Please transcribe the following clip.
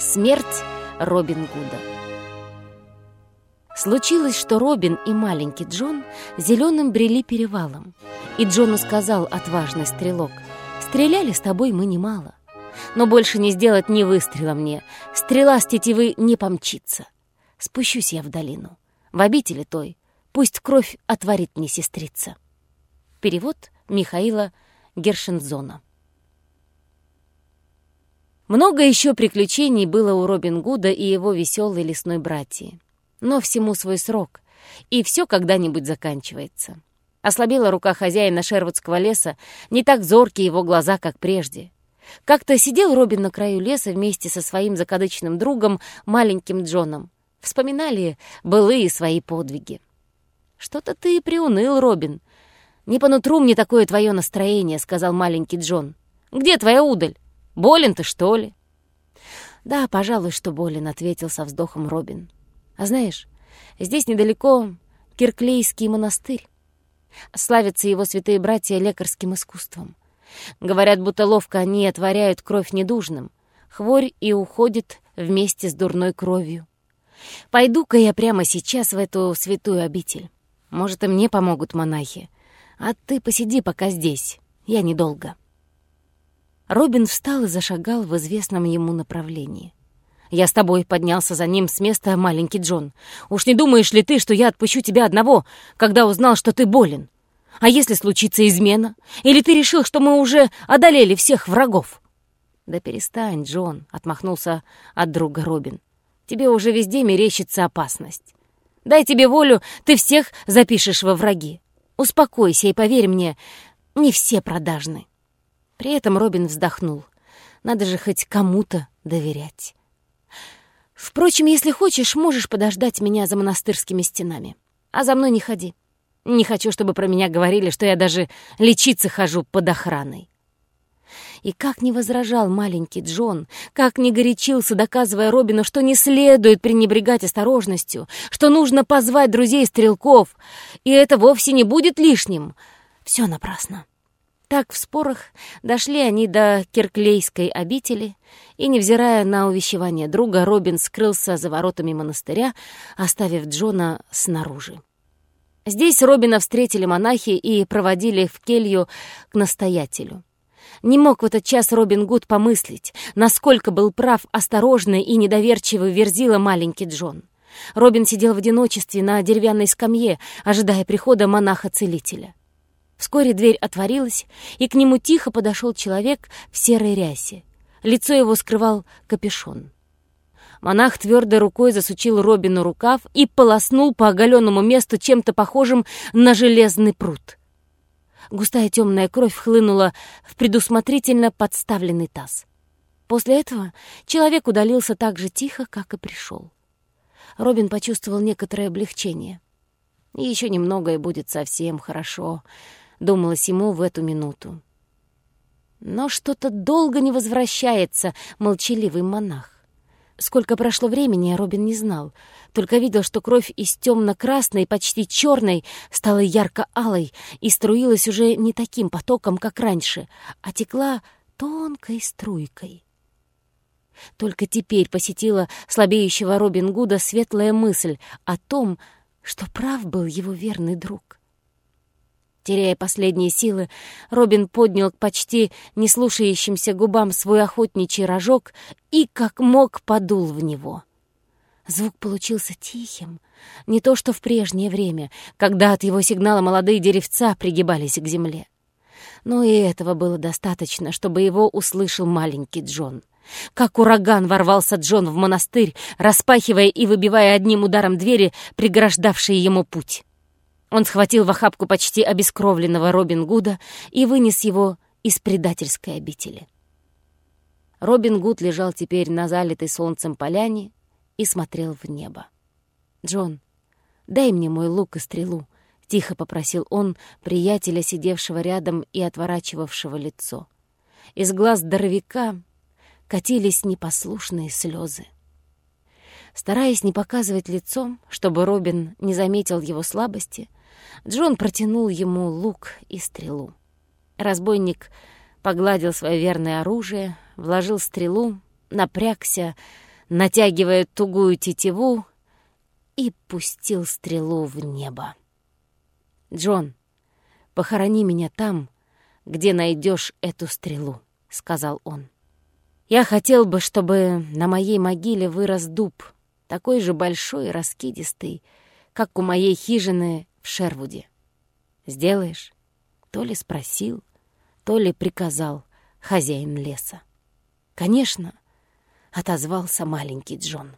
Смерть Робин Гуда. Случилось, что Робин и маленький Джон зеленым брели перевалом. И Джону сказал отважный стрелок, «Стреляли с тобой мы немало, но больше не сделать ни выстрела мне, стрела с тетивы не помчится. Спущусь я в долину, в обители той, пусть кровь отворит мне сестрица». Перевод Михаила Гершензона. Много еще приключений было у Робин Гуда и его веселой лесной братьи. Но всему свой срок, и все когда-нибудь заканчивается. Ослабела рука хозяина Шервудского леса, не так зоркие его глаза, как прежде. Как-то сидел Робин на краю леса вместе со своим закадычным другом, маленьким Джоном. Вспоминали былые свои подвиги. «Что-то ты приуныл, Робин. Не по нутру мне такое твое настроение», — сказал маленький Джон. «Где твоя удаль? Болен ты, что ли?» «Да, пожалуй, что болен», — ответил со вздохом Робин. «А знаешь, здесь недалеко Кирклейский монастырь. Славятся его святые братья лекарским искусством. Говорят, будто ловко они отворяют кровь недужным. Хворь и уходит вместе с дурной кровью. Пойду-ка я прямо сейчас в эту святую обитель. Может, и мне помогут монахи. А ты посиди пока здесь. Я недолго». Робин встал и зашагал в известном ему направлении. «Я с тобой», — поднялся за ним с места маленький Джон. «Уж не думаешь ли ты, что я отпущу тебя одного, когда узнал, что ты болен? А если случится измена? Или ты решил, что мы уже одолели всех врагов?» «Да перестань, Джон», — отмахнулся от друга Робин. «Тебе уже везде мерещится опасность. Дай тебе волю, ты всех запишешь во враги. Успокойся и поверь мне, не все продажны». При этом Робин вздохнул. Надо же хоть кому-то доверять. Впрочем, если хочешь, можешь подождать меня за монастырскими стенами. А за мной не ходи. Не хочу, чтобы про меня говорили, что я даже лечиться хожу под охраной. И как не возражал маленький Джон, как не горячился, доказывая Робину, что не следует пренебрегать осторожностью, что нужно позвать друзей-стрелков, и это вовсе не будет лишним. Все напрасно. Так в спорах дошли они до Кирклейской обители, и, невзирая на увещевание друга, Робин скрылся за воротами монастыря, оставив Джона снаружи. Здесь Робина встретили монахи и проводили в келью к настоятелю. Не мог в этот час Робин Гуд помыслить, насколько был прав осторожный и недоверчивый верзила маленький Джон. Робин сидел в одиночестве на деревянной скамье, ожидая прихода монаха-целителя. Вскоре дверь отворилась, и к нему тихо подошел человек в серой рясе. Лицо его скрывал капюшон. Монах твердой рукой засучил Робину рукав и полоснул по оголенному месту чем-то похожим на железный пруд. Густая темная кровь хлынула в предусмотрительно подставленный таз. После этого человек удалился так же тихо, как и пришел. Робин почувствовал некоторое облегчение. Еще немного, и будет совсем хорошо —— думалось ему в эту минуту. Но что-то долго не возвращается молчаливый монах. Сколько прошло времени, Робин не знал, только видел, что кровь из темно-красной, почти черной, стала ярко-алой и струилась уже не таким потоком, как раньше, а текла тонкой струйкой. Только теперь посетила слабеющего Робин Гуда светлая мысль о том, что прав был его верный друг. Теряя последние силы, Робин поднял к почти не слушающимся губам свой охотничий рожок и, как мог, подул в него. Звук получился тихим, не то что в прежнее время, когда от его сигнала молодые деревца пригибались к земле. Но и этого было достаточно, чтобы его услышал маленький Джон. Как ураган ворвался Джон в монастырь, распахивая и выбивая одним ударом двери, преграждавшие ему путь. Он схватил в охапку почти обескровленного Робин Гуда и вынес его из предательской обители. Робин Гуд лежал теперь на залитой солнцем поляне и смотрел в небо. «Джон, дай мне мой лук и стрелу», — тихо попросил он приятеля, сидевшего рядом и отворачивавшего лицо. Из глаз здоровяка катились непослушные слезы. Стараясь не показывать лицом, чтобы Робин не заметил его слабости, Джон протянул ему лук и стрелу. Разбойник погладил свое верное оружие, вложил стрелу, напрягся, натягивая тугую тетиву, и пустил стрелу в небо. «Джон, похорони меня там, где найдешь эту стрелу», — сказал он. «Я хотел бы, чтобы на моей могиле вырос дуб, такой же большой и раскидистый, как у моей хижины в Шервуде. Сделаешь?» То ли спросил, то ли приказал хозяин леса. «Конечно», — отозвался маленький Джон.